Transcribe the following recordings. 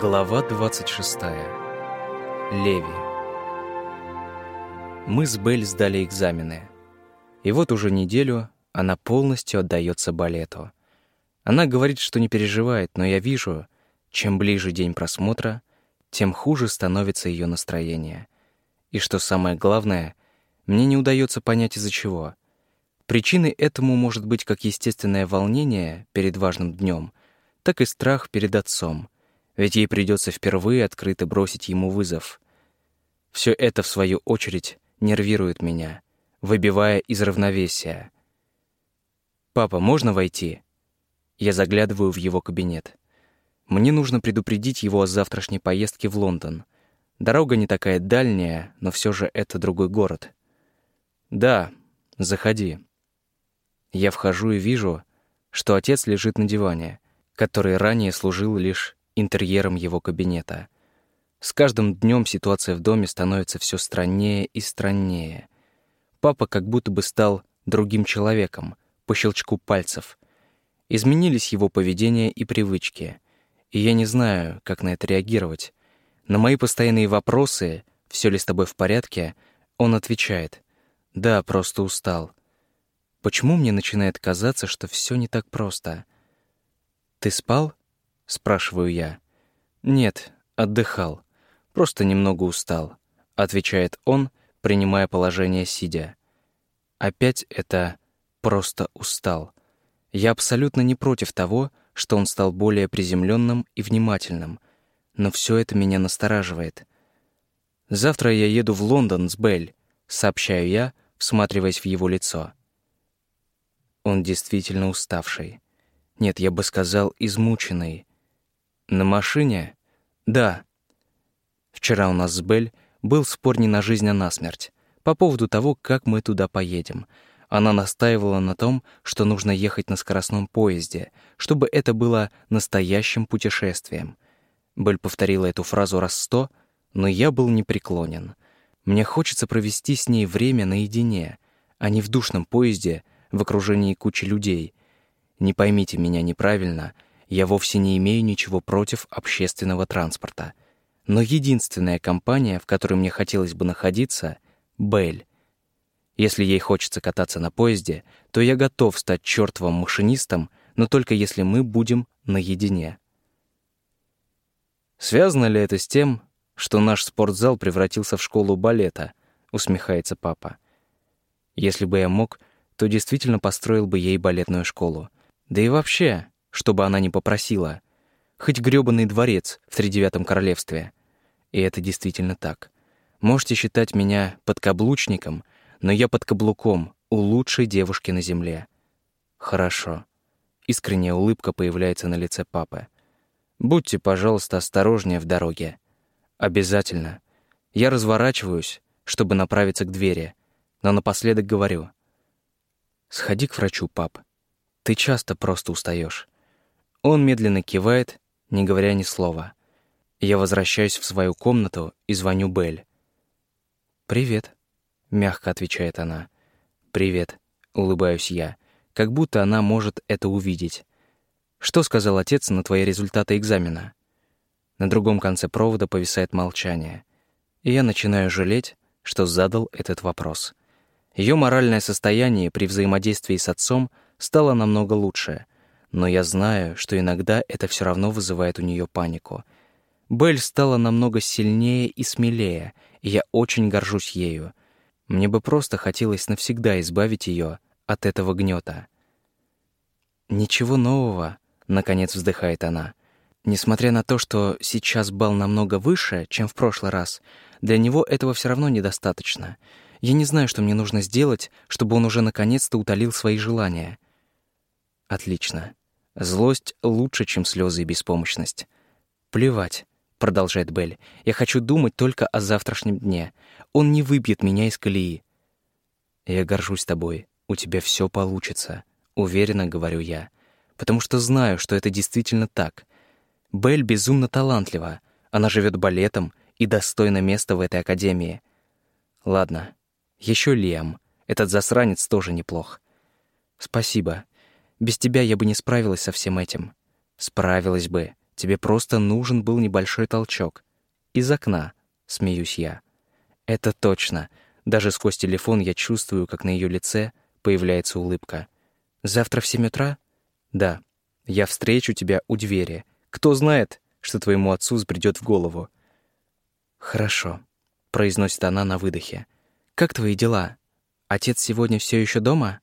Глава 26. Леви. Мы с Белль сдали экзамены. И вот уже неделю она полностью отдается балету. Она говорит, что не переживает, но я вижу, чем ближе день просмотра, тем хуже становится ее настроение. И что самое главное, мне не удается понять из-за чего. Причиной этому может быть как естественное волнение перед важным днем, так и страх перед отцом — ведь ей придется впервые открыто бросить ему вызов. Все это, в свою очередь, нервирует меня, выбивая из равновесия. «Папа, можно войти?» Я заглядываю в его кабинет. Мне нужно предупредить его о завтрашней поездке в Лондон. Дорога не такая дальняя, но все же это другой город. «Да, заходи». Я вхожу и вижу, что отец лежит на диване, который ранее служил лишь интерьером его кабинета. С каждым днем ситуация в доме становится все страннее и страннее. Папа как будто бы стал другим человеком, по щелчку пальцев. Изменились его поведение и привычки, и я не знаю, как на это реагировать. На мои постоянные вопросы «все ли с тобой в порядке?» он отвечает «да, просто устал». Почему мне начинает казаться, что все не так просто? «Ты спал?» — спрашиваю я. «Нет, отдыхал. Просто немного устал», — отвечает он, принимая положение сидя. Опять это «просто устал». Я абсолютно не против того, что он стал более приземленным и внимательным, но все это меня настораживает. «Завтра я еду в Лондон с Белль», — сообщаю я, всматриваясь в его лицо. Он действительно уставший. Нет, я бы сказал, измученный. На машине? Да. Вчера у нас с Бель был спор не на жизнь, а на смерть по поводу того, как мы туда поедем. Она настаивала на том, что нужно ехать на скоростном поезде, чтобы это было настоящим путешествием. Бель повторила эту фразу раз сто, но я был непреклонен. Мне хочется провести с ней время наедине, а не в душном поезде в окружении кучи людей. Не поймите меня неправильно — я вовсе не имею ничего против общественного транспорта. Но единственная компания, в которой мне хотелось бы находиться — Белль. Если ей хочется кататься на поезде, то я готов стать чертовым машинистом, но только если мы будем наедине. «Связано ли это с тем, что наш спортзал превратился в школу балета?» — усмехается папа. «Если бы я мог, то действительно построил бы ей балетную школу. Да и вообще, чтобы она не попросила. Хоть грёбаный дворец в Тридевятом королевстве. И это действительно так. Можете считать меня подкаблучником, но я под каблуком у лучшей девушки на земле. Хорошо. Искренняя улыбка появляется на лице папы. Будьте, пожалуйста, осторожнее в дороге. Обязательно. Я разворачиваюсь, чтобы направиться к двери, но напоследок говорю. Сходи к врачу, пап. Ты часто просто устаешь. Он медленно кивает, не говоря ни слова. Я возвращаюсь в свою комнату и звоню Белль. «Привет», — мягко отвечает она. «Привет», — улыбаюсь я, как будто она может это увидеть. «Что сказал отец на твои результаты экзамена?» На другом конце провода повисает молчание, и я начинаю жалеть, что задал этот вопрос. Ее моральное состояние при взаимодействии с отцом стало намного лучше — но я знаю, что иногда это все равно вызывает у нее панику. Белль стала намного сильнее и смелее, и я очень горжусь ею. Мне бы просто хотелось навсегда избавить ее от этого гнета. «Ничего нового», — наконец вздыхает она. Несмотря на то, что сейчас бал намного выше, чем в прошлый раз, для него этого все равно недостаточно. Я не знаю, что мне нужно сделать, чтобы он уже наконец-то утолил свои желания. Отлично. Злость лучше, чем слезы и беспомощность. «Плевать», — продолжает Белль. «Я хочу думать только о завтрашнем дне. Он не выбьет меня из колеи». «Я горжусь тобой. У тебя все получится», — уверенно говорю я. Потому что знаю, что это действительно так. Белль безумно талантлива. Она живет балетом и достойна места в этой академии. Ладно, еще Лиам. Этот засранец тоже неплох. Спасибо. Без тебя я бы не справилась со всем этим. Справилась бы. Тебе просто нужен был небольшой толчок. Из окна, смеюсь я. Это точно. Даже сквозь телефон я чувствую, как на ее лице появляется улыбка. Завтра в семь утра? Да. Я встречу тебя у двери. Кто знает, что твоему отцу взбредет в голову. Хорошо, произносит она на выдохе. Как твои дела? Отец сегодня все еще дома?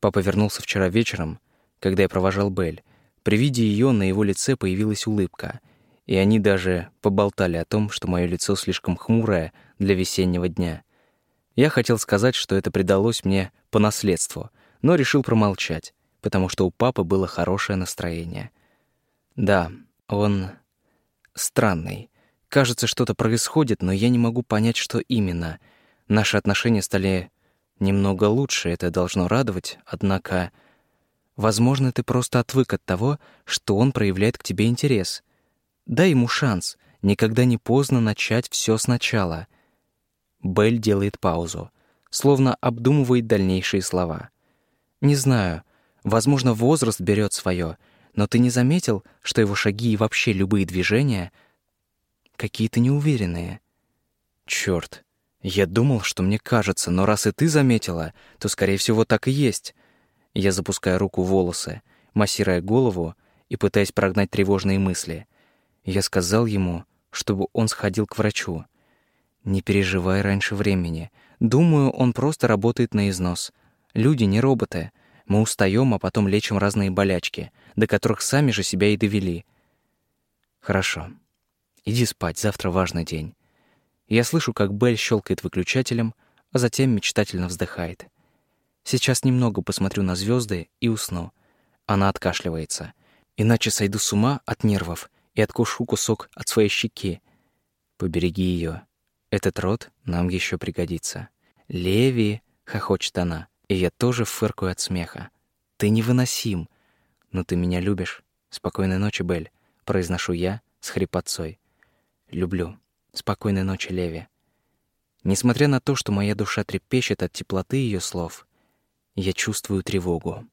Папа вернулся вчера вечером, когда я провожал Бель. При виде ее на его лице появилась улыбка, и они даже поболтали о том, что мое лицо слишком хмурое для весеннего дня. Я хотел сказать, что это придалось мне по наследству, но решил промолчать, потому что у папы было хорошее настроение. Да, он странный. Кажется, что-то происходит, но я не могу понять, что именно. Наши отношения стали немного лучше, это должно радовать, однако... Возможно, ты просто отвык от того, что он проявляет к тебе интерес. Дай ему шанс. Никогда не поздно начать все сначала. Белль делает паузу, словно обдумывает дальнейшие слова. Не знаю, возможно, возраст берет свое, но ты не заметил, что его шаги и вообще любые движения какие-то неуверенные? Черт, я думал, что мне кажется, но раз и ты заметила, то, скорее всего, так и есть. Я запускаю руку в волосы, массируя голову и пытаясь прогнать тревожные мысли. Я сказал ему, чтобы он сходил к врачу. Не переживай раньше времени. Думаю, он просто работает на износ. Люди не роботы. Мы устаем, а потом лечим разные болячки, до которых сами же себя и довели. Хорошо. Иди спать, завтра важный день. Я слышу, как Белль щелкает выключателем, а затем мечтательно вздыхает. Сейчас немного посмотрю на звезды и усну. Она откашливается. Иначе сойду с ума от нервов и откушу кусок от своей щеки. Побереги ее. Этот рот нам еще пригодится. Леви, хохочет она, и я тоже фыркаю от смеха. Ты невыносим. Но ты меня любишь. Спокойной ночи, Бель, произношу я с хрипотцой. Люблю. Спокойной ночи, Леви. Несмотря на то, что моя душа трепещет от теплоты ее слов, я чувствую тревогу.